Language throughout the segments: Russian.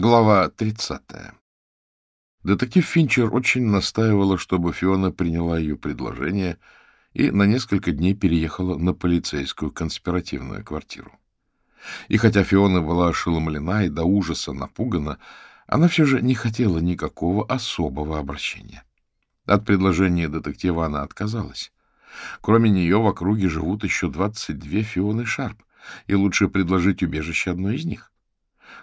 Глава 30. Детектив Финчер очень настаивала, чтобы Фиона приняла ее предложение и на несколько дней переехала на полицейскую конспиративную квартиру. И хотя Фиона была ошеломлена и до ужаса напугана, она все же не хотела никакого особого обращения. От предложения детектива она отказалась. Кроме нее в округе живут еще 22 Фионы Шарп, и лучше предложить убежище одной из них.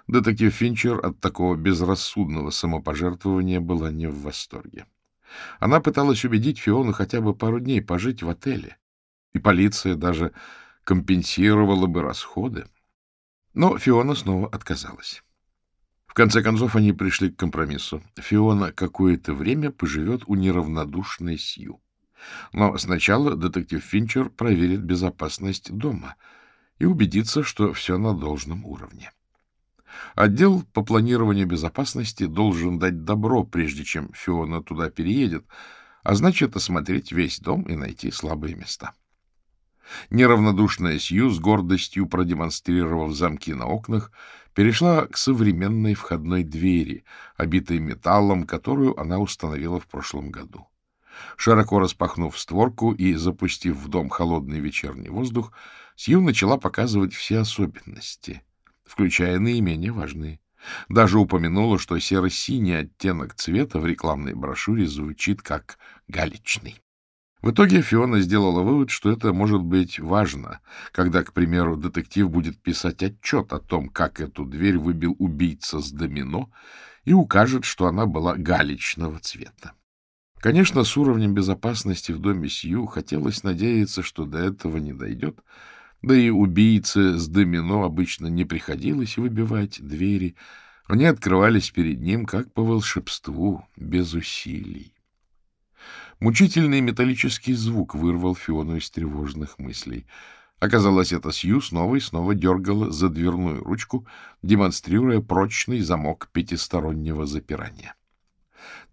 Детектив Финчер от такого безрассудного самопожертвования была не в восторге. Она пыталась убедить Фиону хотя бы пару дней пожить в отеле, и полиция даже компенсировала бы расходы. Но Фиона снова отказалась. В конце концов они пришли к компромиссу. Фиона какое-то время поживет у неравнодушной Сью. Но сначала детектив Финчер проверит безопасность дома и убедится, что все на должном уровне. Отдел по планированию безопасности должен дать добро, прежде чем Фиона туда переедет, а значит, осмотреть весь дом и найти слабые места. Неравнодушная Сью, с гордостью продемонстрировав замки на окнах, перешла к современной входной двери, обитой металлом, которую она установила в прошлом году. Широко распахнув створку и запустив в дом холодный вечерний воздух, Сью начала показывать все особенности — включая наименее важные. Даже упомянула, что серо-синий оттенок цвета в рекламной брошюре звучит как галечный. В итоге Фиона сделала вывод, что это может быть важно, когда, к примеру, детектив будет писать отчет о том, как эту дверь выбил убийца с домино, и укажет, что она была галечного цвета. Конечно, с уровнем безопасности в доме Сью хотелось надеяться, что до этого не дойдет, да и убийце с домино обычно не приходилось выбивать двери. Они открывались перед ним, как по волшебству, без усилий. Мучительный металлический звук вырвал Фиону из тревожных мыслей. Оказалось, это Сью снова и снова дергала за дверную ручку, демонстрируя прочный замок пятистороннего запирания.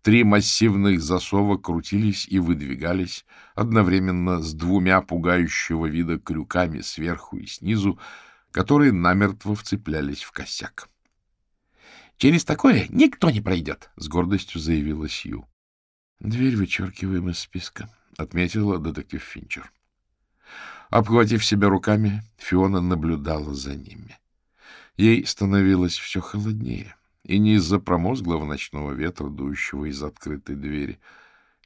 Три массивных засова крутились и выдвигались одновременно с двумя пугающего вида крюками сверху и снизу, которые намертво вцеплялись в косяк. — Через такое никто не пройдет, — с гордостью заявила Сью. — Дверь вычеркиваем из списка, — отметила детектив Финчер. Обхватив себя руками, Фиона наблюдала за ними. Ей становилось все холоднее. — и не из-за промозглого ночного ветра, дующего из открытой двери.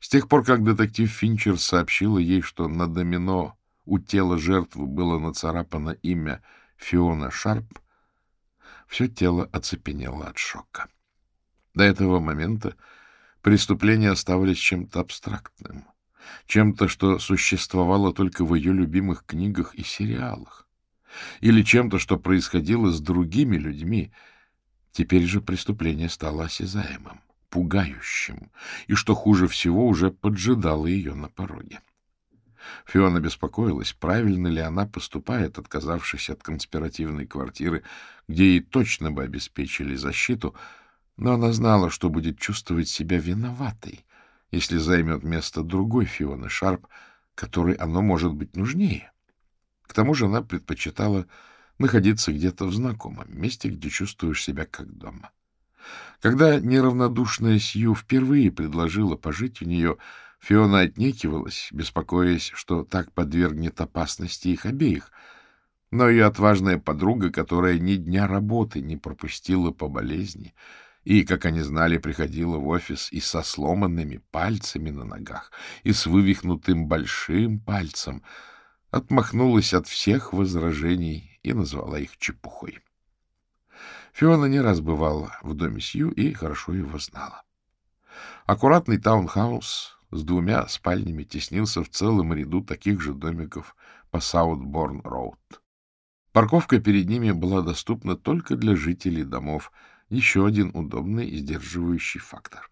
С тех пор, как детектив Финчер сообщила ей, что на домино у тела жертвы было нацарапано имя Фиона Шарп, все тело оцепенело от шока. До этого момента преступления оставались чем-то абстрактным, чем-то, что существовало только в ее любимых книгах и сериалах, или чем-то, что происходило с другими людьми — Теперь же преступление стало осязаемым, пугающим, и, что хуже всего, уже поджидало ее на пороге. Фиона беспокоилась, правильно ли она поступает, отказавшись от конспиративной квартиры, где ей точно бы обеспечили защиту, но она знала, что будет чувствовать себя виноватой, если займет место другой Фионы Шарп, которой оно может быть нужнее. К тому же она предпочитала находиться где-то в знакомом месте, где чувствуешь себя как дома. Когда неравнодушная Сью впервые предложила пожить у нее, Фиона отнекивалась, беспокоясь, что так подвергнет опасности их обеих. Но ее отважная подруга, которая ни дня работы не пропустила по болезни, и, как они знали, приходила в офис и со сломанными пальцами на ногах, и с вывихнутым большим пальцем, отмахнулась от всех возражений и назвала их чепухой. Фиона не раз бывала в доме Сью и хорошо его знала. Аккуратный таунхаус с двумя спальнями теснился в целом ряду таких же домиков по Саутборн-роуд. Парковка перед ними была доступна только для жителей домов, еще один удобный и сдерживающий фактор.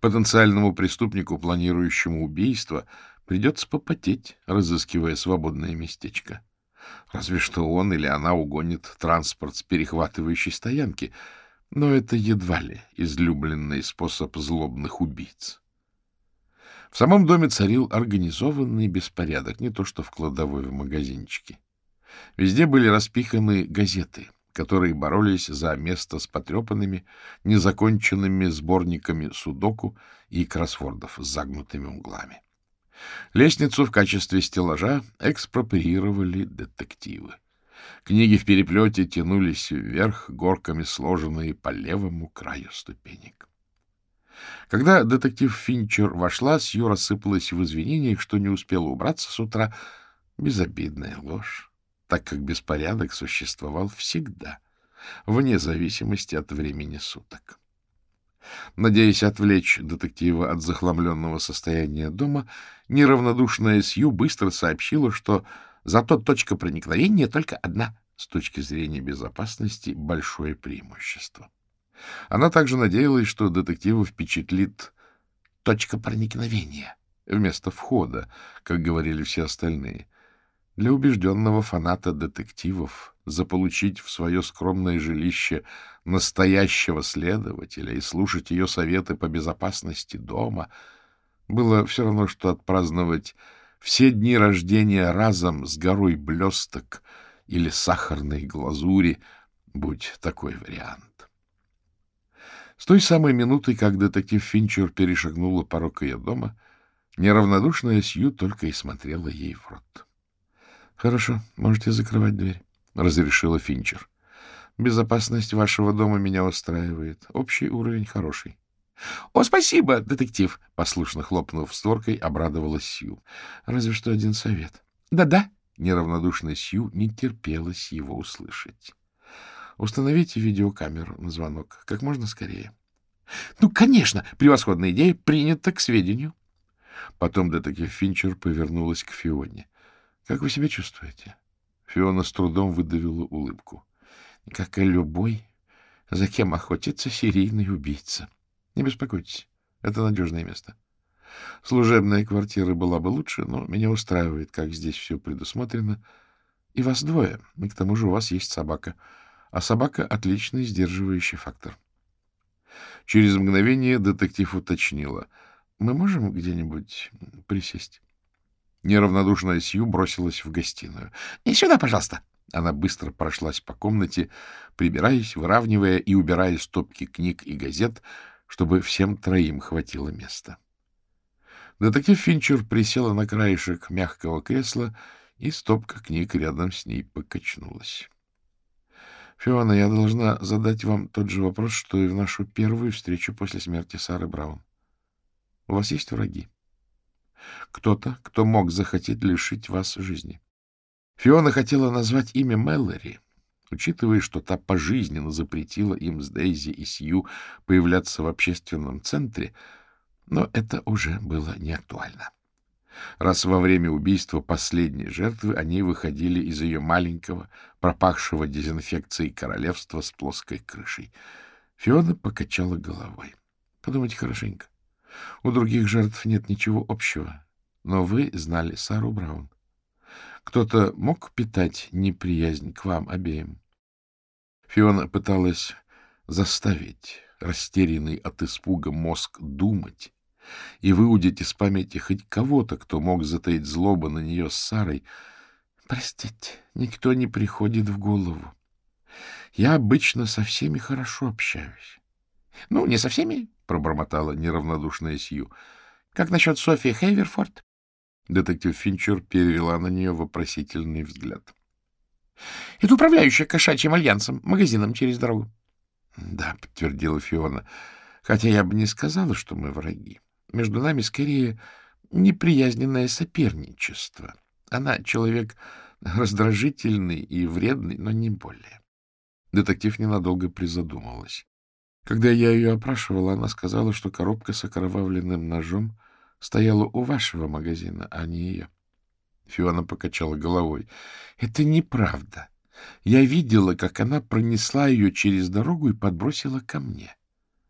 Потенциальному преступнику, планирующему убийство, придется попотеть, разыскивая свободное местечко. Разве что он или она угонит транспорт с перехватывающей стоянки, но это едва ли излюбленный способ злобных убийц. В самом доме царил организованный беспорядок, не то что в кладовой в магазинчике. Везде были распиханы газеты, которые боролись за место с потрепанными, незаконченными сборниками судоку и кроссвордов с загнутыми углами. Лестницу в качестве стеллажа экспроприировали детективы. Книги в переплете тянулись вверх, горками сложенные по левому краю ступенек. Когда детектив Финчер вошла, Сью рассыпалась в извинениях, что не успела убраться с утра. Безобидная ложь, так как беспорядок существовал всегда, вне зависимости от времени суток. Надеясь отвлечь детектива от захламленного состояния дома, неравнодушная Сью быстро сообщила, что зато точка проникновения только одна, с точки зрения безопасности большое преимущество. Она также надеялась, что детектива впечатлит точка проникновения вместо входа, как говорили все остальные. Для убежденного фаната детективов заполучить в свое скромное жилище настоящего следователя и слушать ее советы по безопасности дома было все равно, что отпраздновать все дни рождения разом с горой блесток или сахарной глазури, будь такой вариант. С той самой минуты, как детектив Финчер перешагнула порог ее дома, неравнодушная Сью только и смотрела ей в рот. — Хорошо, можете закрывать дверь, — разрешила Финчер. — Безопасность вашего дома меня устраивает. Общий уровень хороший. — О, спасибо, детектив! — послушно хлопнув створкой, обрадовалась Сью. — Разве что один совет. Да — Да-да. Неравнодушная Сью не терпелась его услышать. — Установите видеокамеру на звонок как можно скорее. — Ну, конечно! Превосходная идея принята к сведению. Потом детектив Финчер повернулась к Фионе. — как вы себя чувствуете? Фиона с трудом выдавила улыбку. Как и любой, за кем охотится серийный убийца. Не беспокойтесь, это надежное место. Служебная квартира была бы лучше, но меня устраивает, как здесь все предусмотрено. И вас двое, и к тому же у вас есть собака. А собака — отличный сдерживающий фактор. Через мгновение детектив уточнила. Мы можем где-нибудь присесть? Неравнодушная Сью бросилась в гостиную. — И сюда, пожалуйста. Она быстро прошлась по комнате, прибираясь, выравнивая и убирая стопки книг и газет, чтобы всем троим хватило места. Детектив Финчер присела на краешек мягкого кресла, и стопка книг рядом с ней покачнулась. — Фиона, я должна задать вам тот же вопрос, что и в нашу первую встречу после смерти Сары Браун. У вас есть враги? — кто-то, кто мог захотеть лишить вас жизни. Фиона хотела назвать имя Мэллори, учитывая, что та пожизненно запретила им с Дейзи и Сью появляться в общественном центре, но это уже было не актуально. Раз во время убийства последней жертвы они выходили из ее маленького, пропахшего дезинфекцией королевства с плоской крышей. Фиона покачала головой. Подумайте хорошенько. У других жертв нет ничего общего. Но вы знали Сару Браун. Кто-то мог питать неприязнь к вам обеим? Фиона пыталась заставить растерянный от испуга мозг думать и выудить из памяти хоть кого-то, кто мог затаить злобу на нее с Сарой. Простите, никто не приходит в голову. Я обычно со всеми хорошо общаюсь. — Ну, не со всеми, — пробормотала неравнодушная Сью. — Как насчет Софии Хейверфорд? Детектив Финчер перевела на нее вопросительный взгляд. — Это управляющая кошачьим альянсом, магазином через дорогу. — Да, — подтвердила Фиона, — хотя я бы не сказала, что мы враги. Между нами скорее неприязненное соперничество. Она человек раздражительный и вредный, но не более. Детектив ненадолго призадумалась. Когда я ее опрашивала, она сказала, что коробка с окровавленным ножом стояла у вашего магазина, а не ее. Фиона покачала головой. — Это неправда. Я видела, как она пронесла ее через дорогу и подбросила ко мне.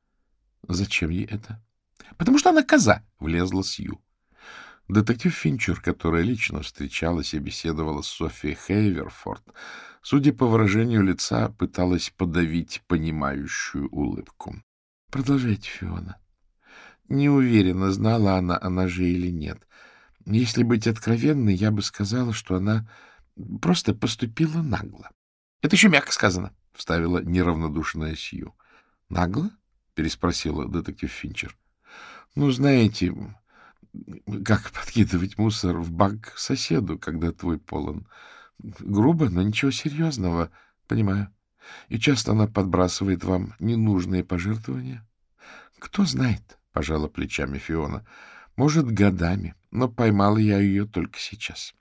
— Зачем ей это? — Потому что она коза, — влезла Сью. Детектив Финчер, которая лично встречалась и беседовала с Софией Хейверфорд, судя по выражению лица, пыталась подавить понимающую улыбку. — Продолжайте, Фиона. Не уверена, знала она о ноже или нет. Если быть откровенной, я бы сказала, что она просто поступила нагло. — Это еще мягко сказано. вставила неравнодушная Сью. — Нагло? — переспросила детектив Финчер. — Ну, знаете, как подкидывать мусор в бак соседу, когда твой полон. Грубо, но ничего серьезного, понимаю. И часто она подбрасывает вам ненужные пожертвования. Кто знает, — пожала плечами Фиона, — может, годами, но поймала я ее только сейчас.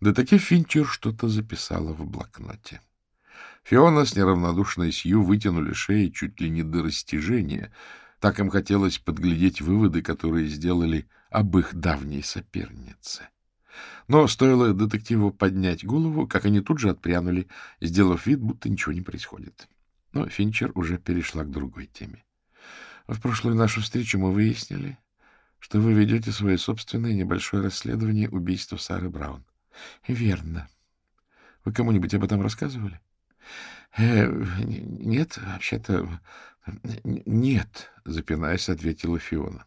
Детектив Финчер что-то записала в блокноте. Фиона с неравнодушной Сью вытянули шеи чуть ли не до растяжения. Так им хотелось подглядеть выводы, которые сделали об их давней сопернице. Но стоило детективу поднять голову, как они тут же отпрянули, сделав вид, будто ничего не происходит. Но Финчер уже перешла к другой теме. В прошлую нашу встречу мы выяснили, что вы ведете свое собственное небольшое расследование убийства Сары Браун. — Верно. Вы кому-нибудь об этом рассказывали? Э, — Нет, вообще-то... — Нет, — запинаясь, ответила Фиона.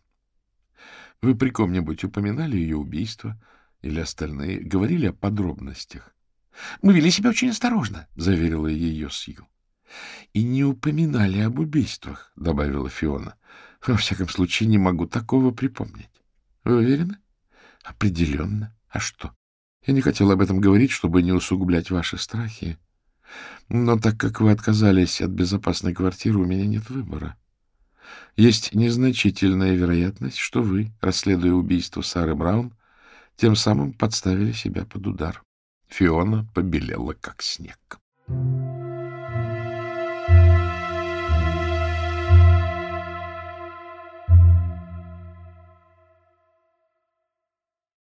— Вы при ком-нибудь упоминали ее убийство или остальные? Говорили о подробностях? — Мы вели себя очень осторожно, — заверила ее Сью. — И не упоминали об убийствах, — добавила Фиона. — Во всяком случае, не могу такого припомнить. — Вы уверены? — Определенно. А что? Я не хотел об этом говорить, чтобы не усугублять ваши страхи. Но так как вы отказались от безопасной квартиры, у меня нет выбора. Есть незначительная вероятность, что вы, расследуя убийство Сары Браун, тем самым подставили себя под удар. Фиона побелела, как снег.